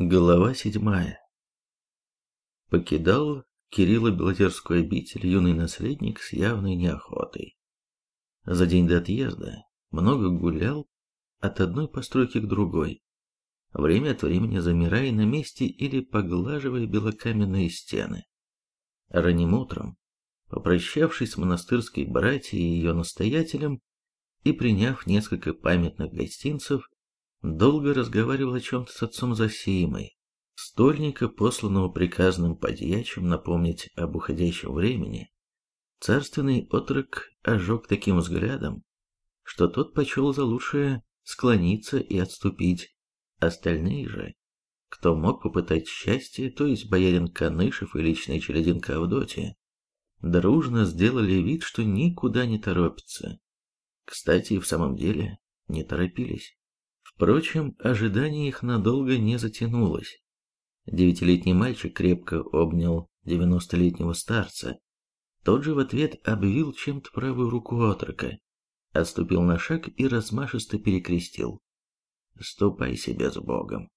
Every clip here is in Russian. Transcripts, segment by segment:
Глава седьмая. Покидал Кирилла Белозерскую обитель юный наследник с явной неохотой. За день до отъезда много гулял от одной постройки к другой, время от времени замирая на месте или поглаживая белокаменные стены. Ранним утром, попрощавшись с монастырской братьей и ее настоятелем и приняв несколько памятных гостинцев, долго разговаривал о чем-то с отцом Зосимой, стольника, посланного приказным подьячим напомнить об уходящем времени, царственный отрок ожег таким взглядом, что тот почел за лучшее склониться и отступить. Остальные же, кто мог попытать счастье, то есть боярин Канышев и личная черединка Авдотья, дружно сделали вид, что никуда не торопятся. Кстати, и в самом деле не торопились. Впрочем, ожидание их надолго не затянулось. Девятилетний мальчик крепко обнял девяностолетнего старца. Тот же в ответ обвил чем-то правую руку отрока, отступил на шаг и размашисто перекрестил. «Ступай себе с Богом».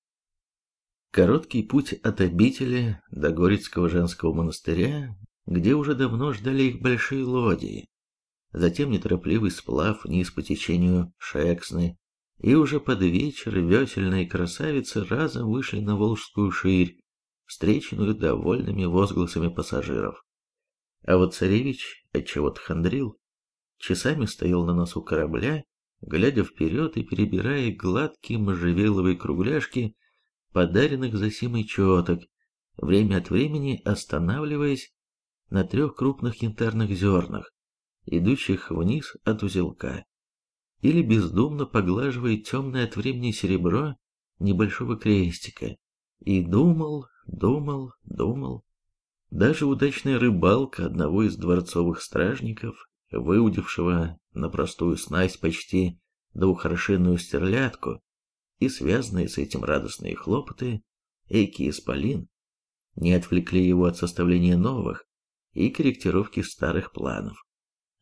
Короткий путь от обители до Горецкого женского монастыря, где уже давно ждали их большие лодии. Затем неторопливый сплав вниз по течению Шексны, и уже под вечер весельные красавицы разом вышли на Волжскую ширь, встреченную довольными возгласами пассажиров. А вот царевич отчего-то хандрил, часами стоял на носу корабля, глядя вперед и перебирая гладкие можжевеловые кругляшки, подаренных за Симой четок, время от времени останавливаясь на трех крупных янтарных зернах, идущих вниз от узелка или бездумно поглаживает темное от времени серебро небольшого крестика. И думал, думал, думал. Даже удачная рыбалка одного из дворцовых стражников, выудившего на простую снасть почти двухоршинную стерлядку, и связанные с этим радостные хлопоты, Эйки Исполин, не отвлекли его от составления новых и корректировки старых планов.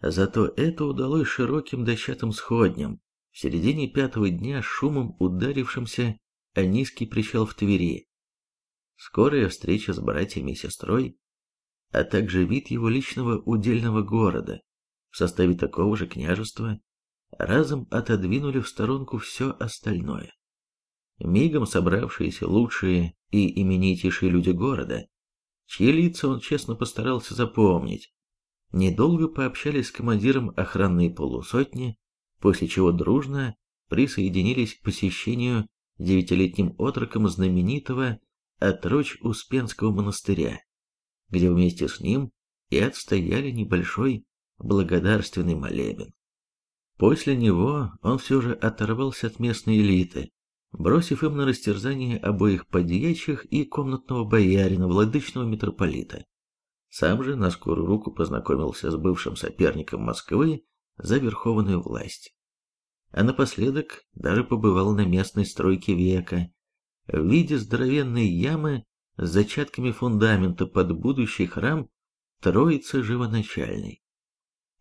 Зато это удалось широким дощатым сходням, в середине пятого дня шумом ударившимся о низкий причал в Твери. Скорая встреча с братьями и сестрой, а также вид его личного удельного города в составе такого же княжества, разом отодвинули в сторонку все остальное. Мигом собравшиеся лучшие и именитейшие люди города, чьи лица он честно постарался запомнить, недолго пообщались с командиром охранной полусотни, после чего дружно присоединились к посещению девятилетним отроком знаменитого отрочь Успенского монастыря, где вместе с ним и отстояли небольшой благодарственный молебен. После него он все же оторвался от местной элиты, бросив им на растерзание обоих подьячих и комнатного боярина, владычного митрополита. Сам же на скорую руку познакомился с бывшим соперником Москвы за верховную власть. А напоследок даже побывал на местной стройке века в виде здоровенной ямы с зачатками фундамента под будущий храм Троицы Живоначальной.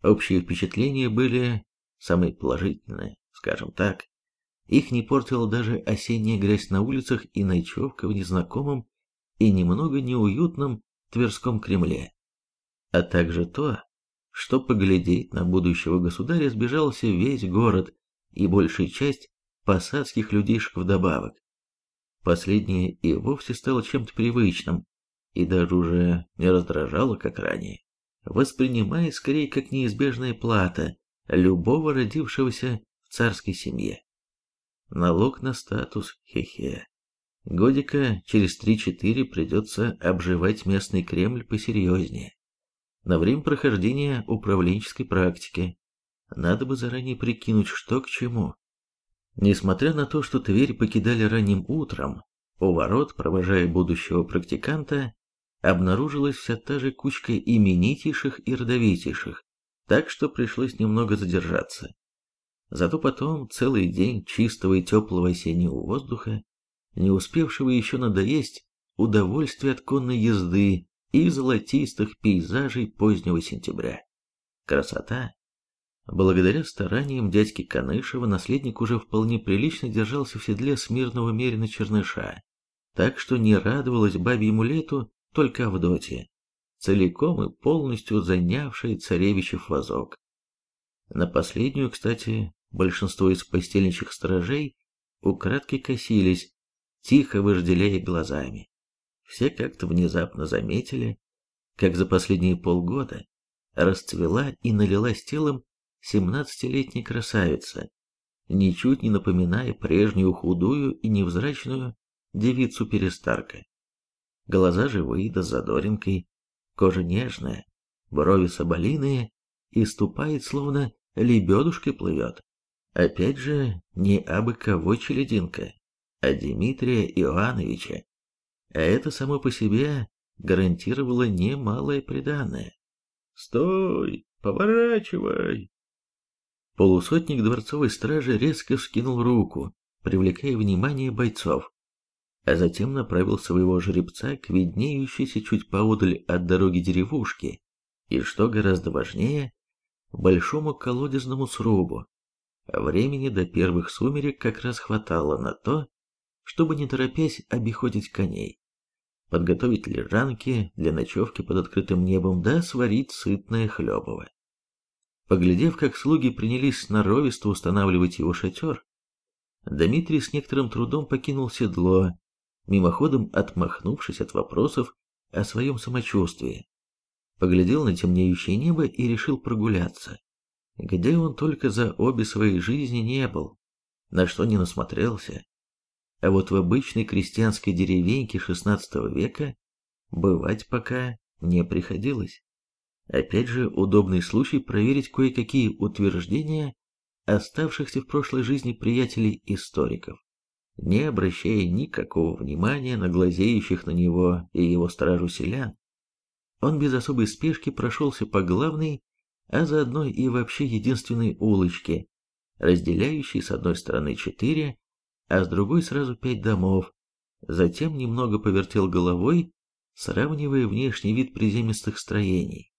Общие впечатления были самые положительные, скажем так. Их не портила даже осенняя грязь на улицах и ночевка в незнакомом и немного неуютном Тверском Кремле, а также то, что поглядеть на будущего государя сбежался весь город и большая часть посадских людишек вдобавок. Последнее и вовсе стало чем-то привычным, и даже уже не раздражало, как ранее, воспринимая скорее как неизбежная плата любого родившегося в царской семье. Налог на статус, хе-хе. Годика через три-четыре придется обживать местный Кремль посерьезнее. На время прохождения управленческой практики надо бы заранее прикинуть, что к чему. Несмотря на то, что Тверь покидали ранним утром, у ворот, провожая будущего практиканта, обнаружилась вся та же кучка именитейших и родовитейших, так что пришлось немного задержаться. Зато потом целый день чистого и теплого осеннего воздуха не успевшего еще надоесть удовольствие от конной езды и золотистых пейзажей позднего сентября. Красота! Благодаря стараниям дядьки Канышева наследник уже вполне прилично держался в седле смирного мерина черныша, так что не радовалась бабьему лету только Авдотья, целиком и полностью занявшая царевичев вазок. На последнюю, кстати, большинство из постельничьих сторожей украдкой косились, тихо вожделея глазами. Все как-то внезапно заметили, как за последние полгода расцвела и налилась телом семнадцатилетняя красавица, ничуть не напоминая прежнюю худую и невзрачную девицу-перестарка. Глаза живые да задоринкой, кожа нежная, брови соболиные и ступает, словно лебедушкой плывет. Опять же, не абы кого челединка, а Дмитрия Иоанновича. А это само по себе гарантировало немалое преданное. «Стой! Поворачивай!» Полусотник дворцовой стражи резко вскинул руку, привлекая внимание бойцов, а затем направил своего жеребца к виднеющейся чуть поодаль от дороги деревушке и, что гораздо важнее, большому колодезному срубу. Времени до первых сумерек как раз хватало на то, чтобы не торопясь обиходить коней, подготовить лежанки для ночевки под открытым небом, да сварить сытное хлебово. Поглядев, как слуги принялись сноровисто устанавливать его шатер, Дмитрий с некоторым трудом покинул седло, мимоходом отмахнувшись от вопросов о своем самочувствии. Поглядел на темнеющее небо и решил прогуляться, где он только за обе свои жизни не был, на что не насмотрелся. А вот в обычной крестьянской деревеньке XVI века бывать пока не приходилось. Опять же, удобный случай проверить кое-какие утверждения оставшихся в прошлой жизни приятелей-историков, не обращая никакого внимания на глазеющих на него и его стражу селян. Он без особой спешки прошелся по главной, а заодно и вообще единственной улочке, разделяющей с одной стороны четыре, а с другой сразу пять домов, затем немного повертел головой, сравнивая внешний вид приземистых строений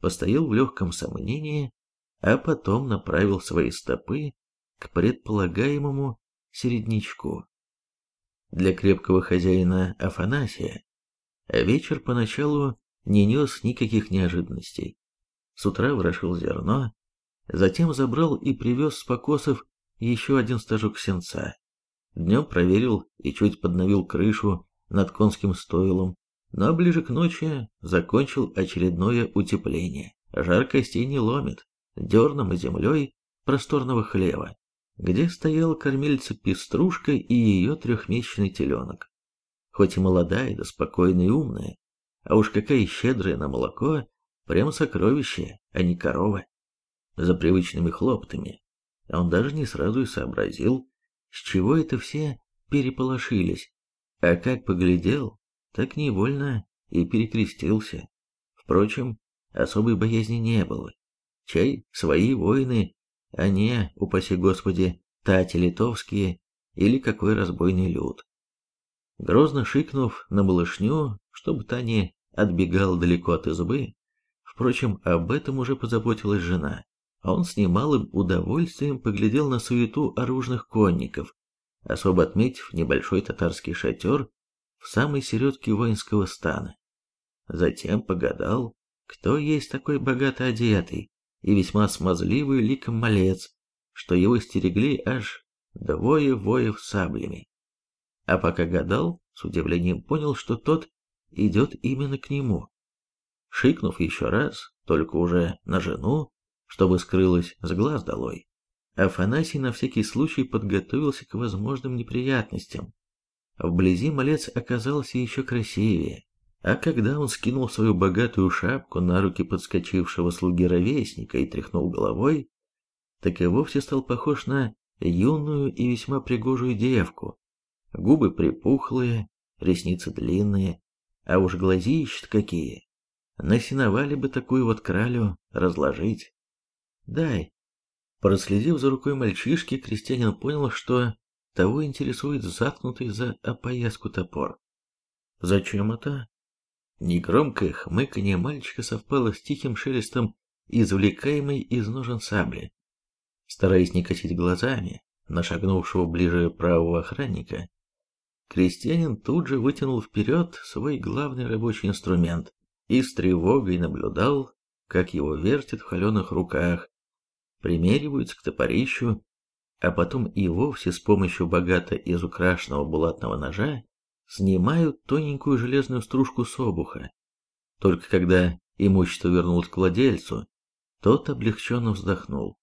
постоял в легком сомнении, а потом направил свои стопы к предполагаемому середнячку. Для крепкого хозяина Афанасия вечер поначалу не нес никаких неожиданностей. С утра ворошил зерно, затем забрал и привез с покосов еще один стажок сенца. Днем проверил и чуть подновил крышу над конским стойлом, но ближе к ночи закончил очередное утепление. Жар костей не ломит, дерном и землей просторного хлева, где стояла кормильца Пеструшка и ее трехмесячный теленок. Хоть и молодая, да спокойная и умная, а уж какая щедрая на молоко, прямо сокровище, а не корова. За привычными хлоптами он даже не сразу и сообразил, с чего это все переполошились, а как поглядел, так невольно и перекрестился. Впрочем, особой боязни не было. Чай свои воины, а не, упаси господи, тати литовские или какой разбойный люд. Грозно шикнув на малышню, чтобы та не отбегала далеко от избы, впрочем, об этом уже позаботилась жена. Он с немалым удовольствием поглядел на суету оружных конников, особо отметив небольшой татарский шатер в самой середке воинского стана. Затем погадал, кто есть такой богато одетый и весьма смазливый ликом малец, что его стерегли аж двое воев саблями. А пока гадал, с удивлением понял, что тот идет именно к нему. Шикнув еще раз, только уже на жену, чтобы скрылась с глаз долой, Афанасий на всякий случай подготовился к возможным неприятностям Вблизи малец оказался еще красивее, а когда он скинул свою богатую шапку на руки подскочившего слуги-ровесника и тряхнул головой, так и вовсе стал похож на юную и весьма пригожую девку. Губы припухлые, ресницы длинные, а уж глазища какие. Насиновали бы такую вот кралю разложить. Дай. Проследив за рукой мальчишки, крестьянин понял, что того интересует заткнутый за опояску топор. Зачем это? Негромкое хмыканье мальчика совпало с тихим шелестом извлекаемой из ножен сабли. Стараясь не косить глазами на шагнувшего ближе правого охранника, Крестьянин тут же вытянул вперед свой главный рабочий инструмент и с тревогой наблюдал, как его вертят в холеных руках, примериваются к топорищу, а потом и вовсе с помощью богато изукрашенного булатного ножа снимают тоненькую железную стружку с обуха. Только когда имущество вернулось к владельцу, тот облегченно вздохнул.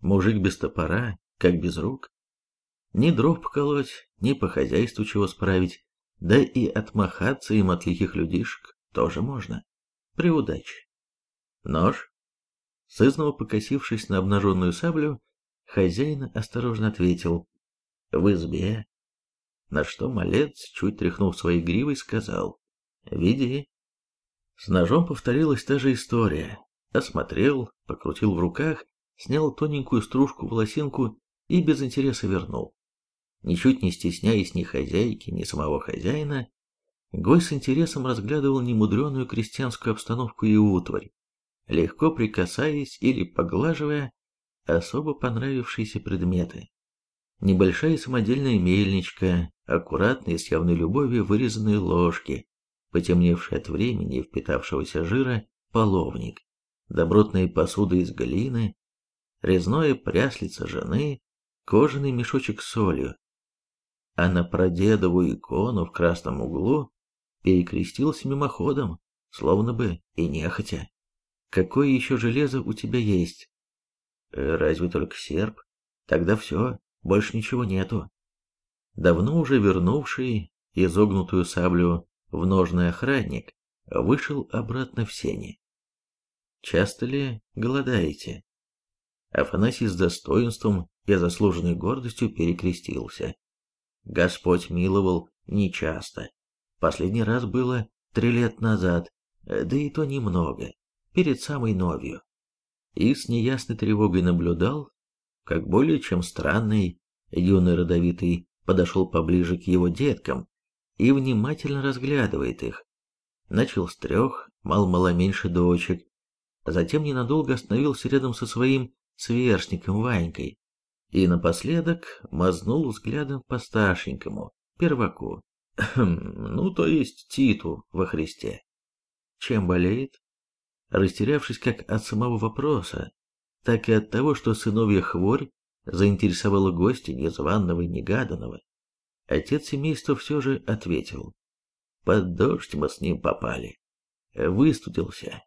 Мужик без топора, как без рук. Ни дров поколоть, ни по хозяйству чего справить, да и отмахаться им от лихих людишек тоже можно. При удаче. Нож? Сызнова, покосившись на обнаженную саблю, хозяин осторожно ответил «В избе». На что малец, чуть тряхнув своей гривой, сказал «Веди». С ножом повторилась та же история. Осмотрел, покрутил в руках, снял тоненькую стружку-волосинку и без интереса вернул. Ничуть не стесняясь ни хозяйки, ни самого хозяина, Гой с интересом разглядывал немудреную крестьянскую обстановку и утварь, легко прикасаясь или поглаживая особо понравившиеся предметы. Небольшая самодельная мельничка, аккуратные с явной любовью вырезанные ложки, потемневший от времени и впитавшегося жира половник, добротная посуда из глины, резное пряслица жены, кожаный мешочек с солью. А на прадедову икону в красном углу перекрестился мимоходом, словно бы и нехотя. Какое еще железо у тебя есть? Э, разве только серп? Тогда все, больше ничего нету. Давно уже вернувший изогнутую саблю в ножный охранник вышел обратно в сени. Часто ли голодаете? Афанасий с достоинством и заслуженной гордостью перекрестился. Господь миловал нечасто. Последний раз было три лет назад, да и то немного, перед самой новью. И с неясной тревогой наблюдал, как более чем странный юный родовитый подошел поближе к его деткам и внимательно разглядывает их. Начал с трех, мал-мало меньше дочек, а затем ненадолго остановился рядом со своим сверстником Ванькой и напоследок мазнул взглядом по старшенькому, перваку. ну, то есть Титу во Христе. Чем болеет? Растерявшись как от самого вопроса, так и от того, что сыновья хворь заинтересовала гостя незваного и негаданного, отец семейства все же ответил. Под дождь мы с ним попали. Выстудился.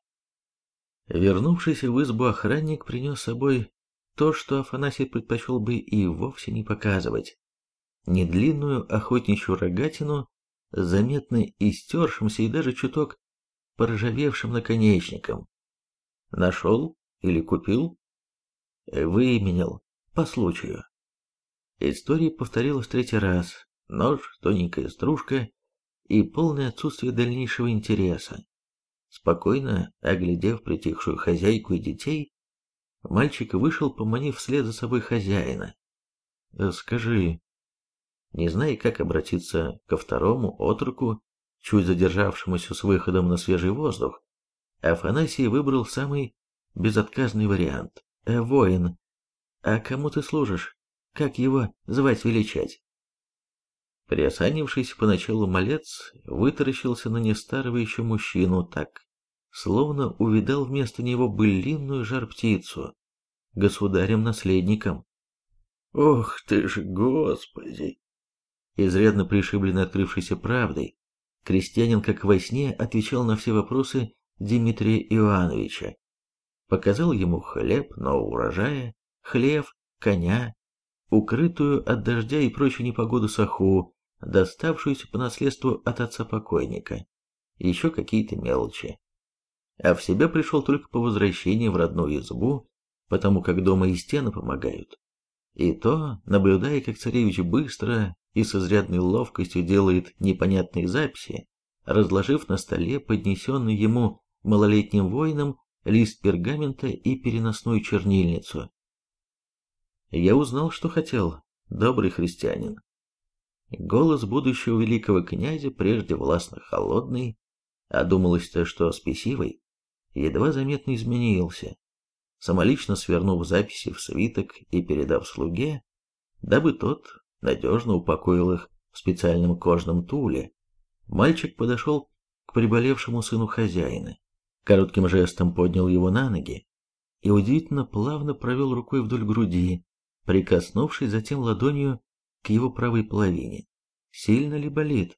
Вернувшийся в избу охранник принес с собой то, что Афанасий предпочел бы и вовсе не показывать недлинную охотничью рогатину заметно истершимся и даже чуток поржавевшим наконечником. Нашел или купил? Выменял, по случаю. История повторилась третий раз. Нож, тоненькая стружка и полное отсутствие дальнейшего интереса. Спокойно оглядев притихшую хозяйку и детей, мальчик вышел, поманив вслед за собой хозяина. «Скажи, не зная, как обратиться ко второму отроку, чуть задержавшемуся с выходом на свежий воздух, Афанасий выбрал самый безотказный вариант. «Э, «Воин, а кому ты служишь? Как его звать-величать?» Приосанившийся поначалу малец вытаращился на нестарого еще мужчину так, словно увидал вместо него былинную жар-птицу, государем-наследником. «Ох ты ж, Господи!» Изрядно пришибленный открывшейся правдой, крестьянин как во сне отвечал на все вопросы Дмитрия Иоанновича. Показал ему хлеб нового урожая, хлев, коня, укрытую от дождя и прочей непогоду саху, доставшуюся по наследству от отца покойника, еще какие-то мелочи. А в себя пришел только по возвращении в родную избу, потому как дома и стены помогают. И то, наблюдая, как царевич быстро и с изрядной ловкостью делает непонятные записи, разложив на столе поднесенный ему малолетним воином лист пергамента и переносную чернильницу. Я узнал, что хотел, добрый христианин. Голос будущего великого князя, прежде властно холодный, а думалось-то, что спесивый, едва заметно изменился. Самолично свернув записи в свиток и передав слуге, дабы тот надежно упокоил их в специальном кожном туле, мальчик подошел к приболевшему сыну хозяина, коротким жестом поднял его на ноги и удивительно плавно провел рукой вдоль груди, прикоснувшись затем ладонью к его правой половине. Сильно ли болит?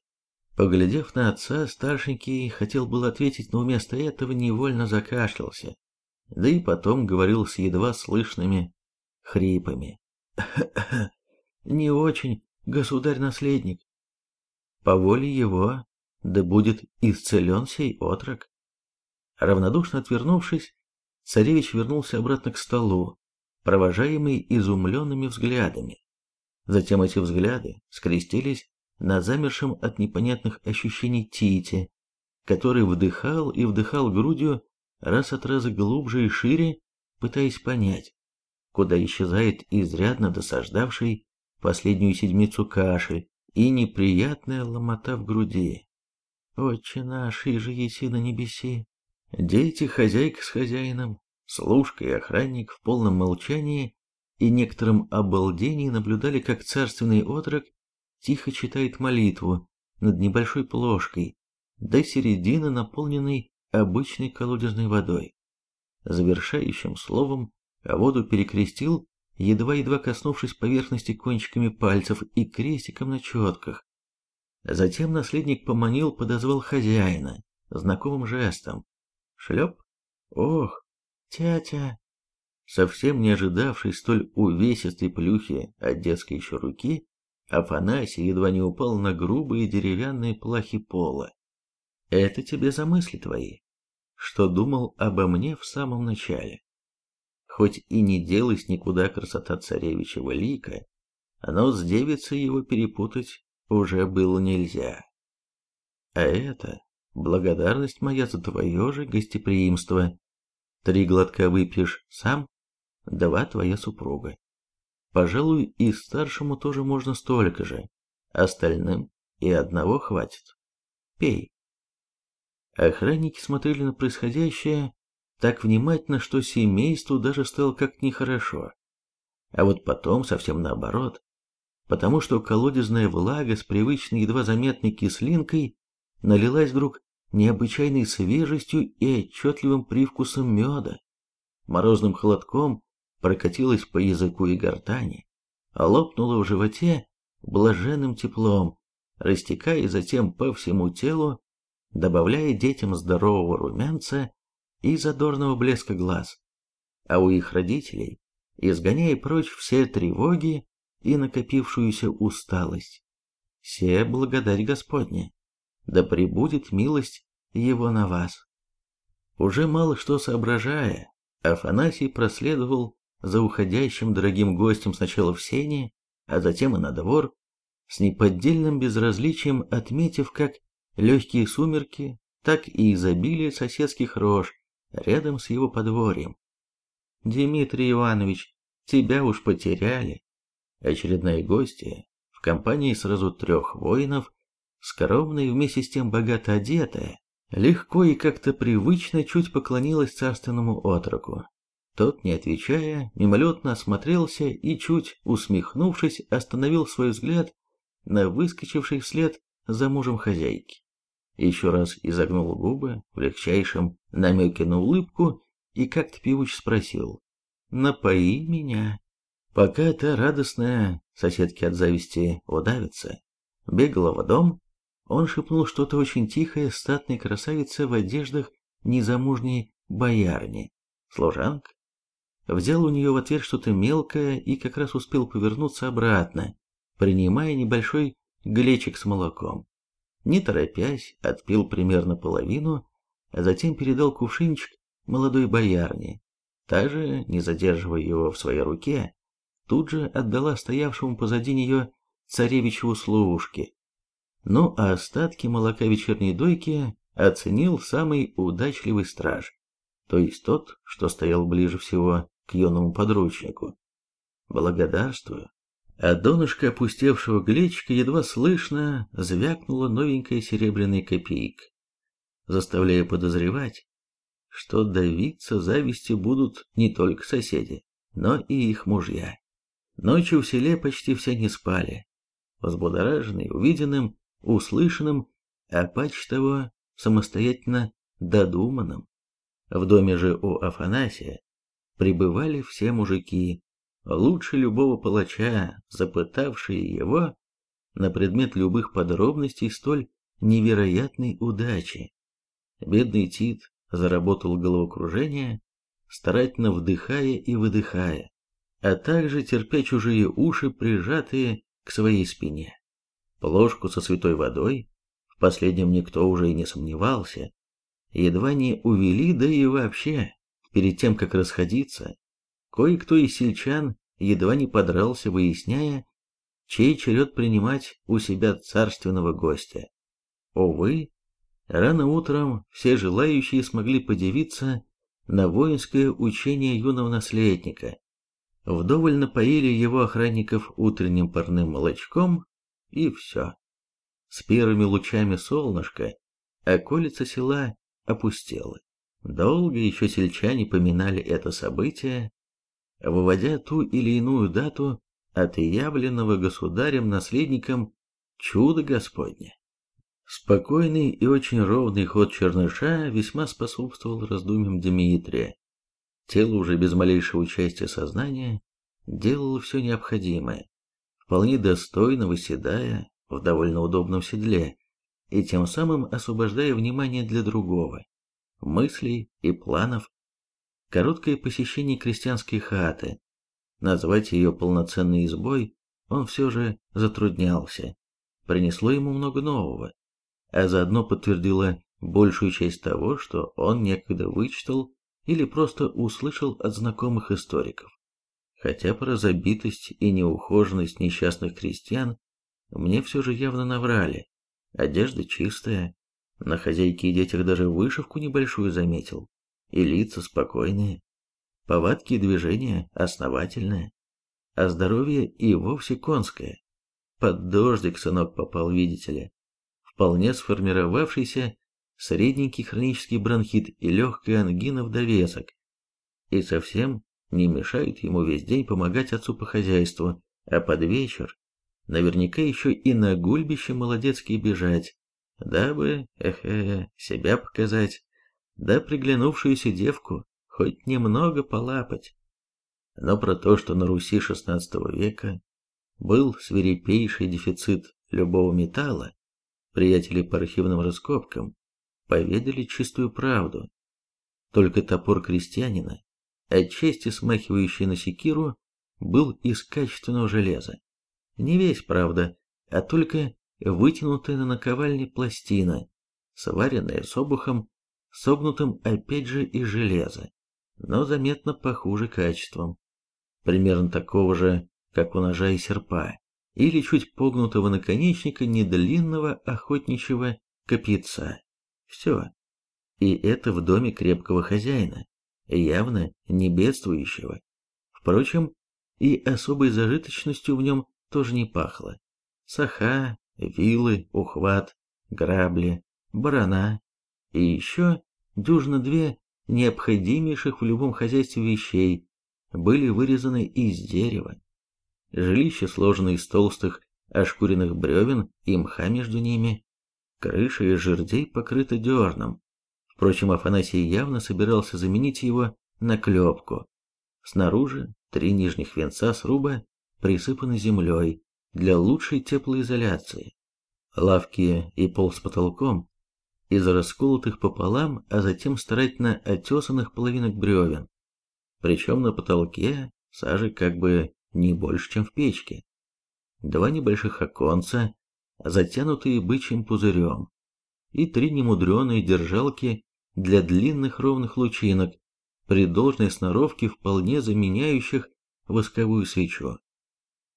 Поглядев на отца, старшенький хотел было ответить, но вместо этого невольно закашлялся, да и потом говорил с едва слышными хрипами. «Не очень, государь-наследник. По воле его, да будет исцелен сей отрок». Равнодушно отвернувшись, царевич вернулся обратно к столу, провожаемый изумленными взглядами. Затем эти взгляды скрестились на замершем от непонятных ощущений Тите, который вдыхал и вдыхал грудью раз от раза глубже и шире, пытаясь понять, куда исчезает изрядно досаждавший последнюю седмицу кашель и неприятная ломота в груди. «Отче наш, и же еси на небеси!» Дети, хозяйка с хозяином, служка и охранник в полном молчании и некотором обалдении наблюдали, как царственный отрок тихо читает молитву над небольшой плошкой до середины, наполненной обычной колодезной водой. Завершающим словом воду перекрестил, едва-едва коснувшись поверхности кончиками пальцев и крестиком на четках. Затем наследник поманил, подозвал хозяина, знакомым жестом. Шлеп? Ох, тятя! Совсем не ожидавший столь увесистой плюхи от детской еще руки, Афанасий едва не упал на грубые деревянные плахи пола. Это тебе за мысли твои, что думал обо мне в самом начале. Хоть и не делась никуда красота царевичего лика, но с девицей его перепутать уже было нельзя. А это благодарность моя за твое же гостеприимство. Три глотка выпьешь сам, два твоя супруга. Пожалуй, и старшему тоже можно столько же, остальным и одного хватит. Пей. Охранники смотрели на происходящее так внимательно, что семейству даже стало как нехорошо. А вот потом совсем наоборот, потому что колодезная влага с привычной едва заметной кислинкой налилась вдруг необычайной свежестью и отчетливым привкусом меда, морозным холодком прокатилась по языку и гортани, лопнула в животе блаженным теплом, растекая затем по всему телу, добавляя детям здорового румянца и задорного блеска глаз, а у их родителей изгоняя прочь все тревоги и накопившуюся усталость. Все благодать Господня, да пребудет милость Его на вас. Уже мало что соображая, Афанасий проследовал за уходящим дорогим гостем сначала в сене, а затем и на двор, с неподдельным безразличием отметив как легкие сумерки, так и изобилие соседских рож рядом с его подворьем. «Дмитрий Иванович, тебя уж потеряли!» Очередная гостья в компании сразу трех воинов, скромная и вместе с тем богато одетая, легко и как-то привычно чуть поклонилась царственному отроку, тот, не отвечая, мимолетно осмотрелся и, чуть усмехнувшись, остановил свой взгляд на выскочивший вслед за мужем хозяйки. Еще раз изогнул губы в легчайшем намеке на улыбку и как-то певуч спросил «Напои меня». Пока та радостная, соседки от зависти удавится, бегала в дом, он шепнул что-то очень тихое статной красавице в одеждах незамужней боярни. Служанка взял у нее в ответ что-то мелкое и как раз успел повернуться обратно, принимая небольшой глечик с молоком. Не торопясь, отпил примерно половину, а затем передал кувшинчик молодой боярне. Та же, не задерживая его в своей руке, тут же отдала стоявшему позади нее царевичеву служке. Ну а остатки молока вечерней дойки оценил самый удачливый страж, то есть тот, что стоял ближе всего к юному подручнику. Благодарствую. А донышко опустевшего глечика едва слышно звякнула новенькая серебряная копейка, заставляя подозревать, что давиться зависти будут не только соседи, но и их мужья. Ночью в селе почти все не спали. взбудораженный увиденным, услышанным, а паче того, самостоятельно додуманным. В доме же у Афанасия пребывали все мужики, лучше любого палача, запытавшие его на предмет любых подробностей столь невероятной удачи. Бедный Тит заработал головокружение, старательно вдыхая и выдыхая, а также терпя чужие уши, прижатые к своей спине. Плошку со святой водой, в последнем никто уже и не сомневался, едва не увели, да и вообще, перед тем, как расходиться, кое-кто из сельчан едва не подрался, выясняя, чей черед принимать у себя царственного гостя. Увы, рано утром все желающие смогли подивиться на воинское учение юного наследника, вдоволь напоили его охранников утренним парным молочком, и все. С первыми лучами солнышка околица села опустела. Долго еще сельчане поминали это событие, выводя ту или иную дату от явленного государем-наследником чуда Господня. Спокойный и очень ровный ход черныша весьма способствовал раздумьям Дмитрия. Тело уже без малейшего участия сознания делало все необходимое, вполне достойно выседая в довольно удобном седле, и тем самым освобождая внимание для другого, мыслей и планов. Короткое посещение крестьянской хаты, назвать ее полноценной избой, он все же затруднялся, принесло ему много нового, а заодно подтвердило большую часть того, что он некогда вычитал или просто услышал от знакомых историков. Хотя про забитость и неухоженность несчастных крестьян мне все же явно наврали. Одежда чистая, на хозяйке и детях даже вышивку небольшую заметил, и лица спокойные, повадки и движения основательные, а здоровье и вовсе конское. Под дождик сынок попал, видите ли. Вполне сформировавшийся средненький хронический бронхит и легкая ангина в довесок. И совсем не мешают ему весь день помогать отцу по хозяйству, а под вечер наверняка еще и на гульбище молодецкий бежать, дабы, эхе, себя показать, да приглянувшуюся девку хоть немного полапать. Но про то, что на Руси XVI века был свирепейший дефицит любого металла, приятели по архивным раскопкам поведали чистую правду. Только топор крестьянина, отчасти смахивающий на секиру, был из качественного железа. Не весь, правда, а только вытянутая на наковальне пластина, сваренная с обухом, согнутым опять же из железа, но заметно похуже качеством. Примерно такого же, как у ножа и серпа, или чуть погнутого наконечника недлинного охотничьего копьяца. Все. И это в доме крепкого хозяина, явно не бедствующего. Впрочем, и особой зажиточностью в нем тоже не пахло. Саха, вилы, ухват, грабли, барана и еще дюжно две необходимейших в любом хозяйстве вещей были вырезаны из дерева. Жилище сложено из толстых ошкуренных бревен и мха между ними, крыша из жердей покрыта дерном. Впрочем, Афанасий явно собирался заменить его на клепку. Снаружи три нижних венца сруба присыпаны землей для лучшей теплоизоляции. Лавки и пол с потолком из расколотых пополам, а затем старательно отесанных половинок бревен. Причем на потолке сажи как бы не больше, чем в печке. Два небольших оконца, затянутые бычьим пузырем, и три немудреные держалки для длинных ровных лучинок, при должной сноровке вполне заменяющих восковую свечу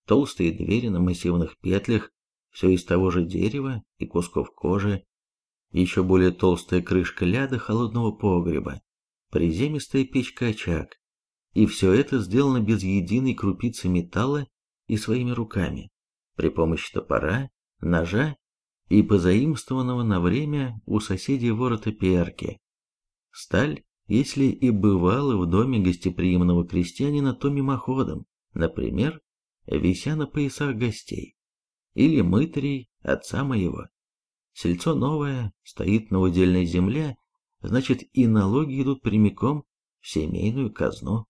толстые двери на массивных петлях, все из того же дерева и кусков кожи, еще более толстая крышка ляда холодного погреба, приземистая печка-очаг. И все это сделано без единой крупицы металла и своими руками, при помощи топора, ножа и позаимствованного на время у соседей ворота перки. Сталь, если и бывала в доме гостеприимного крестьянина, то мимоходом, например, вися на поясах гостей. или мытарей отца моего. Сельцо новое стоит на удельной земле, значит и налоги идут прямиком в семейную казну.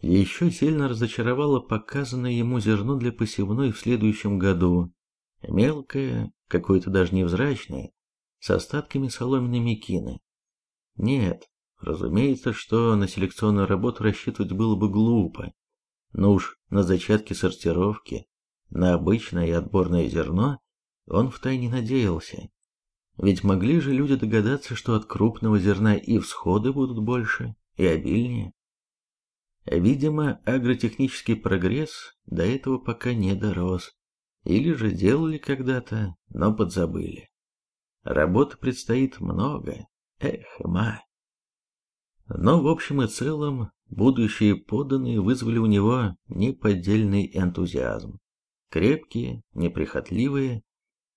Еще сильно разочаровало показанное ему зерно для посевной в следующем году. Мелкое, какое-то даже невзрачное, с остатками соломенной мекины. Нет, разумеется, что на селекционную работу рассчитывать было бы глупо, но уж на зачатки сортировки, на обычное и отборное зерно он втайне надеялся. Ведь могли же люди догадаться, что от крупного зерна и всходы будут больше, и обильнее. Видимо, агротехнический прогресс до этого пока не дорос. Или же делали когда-то, но подзабыли. Работы предстоит много. Эх, ма. Но в общем и целом, будущие подданные вызвали у него неподдельный энтузиазм. Крепкие, неприхотливые,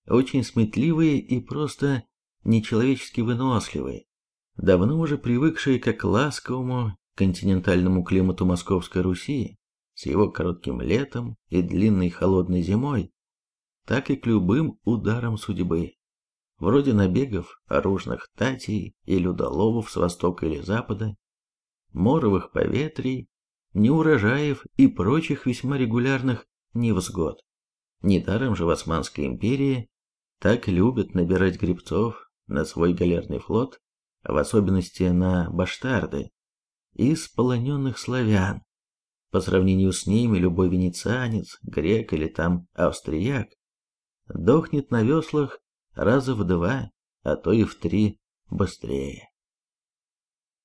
очень сметливые и просто нечеловечески выносливые, давно уже привыкшие к ласковому континентальному климату Московской Руси, с его коротким летом и длинной холодной зимой, так и к любым ударам судьбы, вроде набегов оружных татей и людоловов с востока или запада, моровых поветрий, неурожаев и прочих весьма регулярных невзгод. Недаром же в Османской империи так любят набирать гребцов на свой галерный флот, в особенности на баштарды, из полоненных славян. По сравнению с ними любой венецианец, грек или там австрияк дохнет на веслах раза в два, а то и в три быстрее.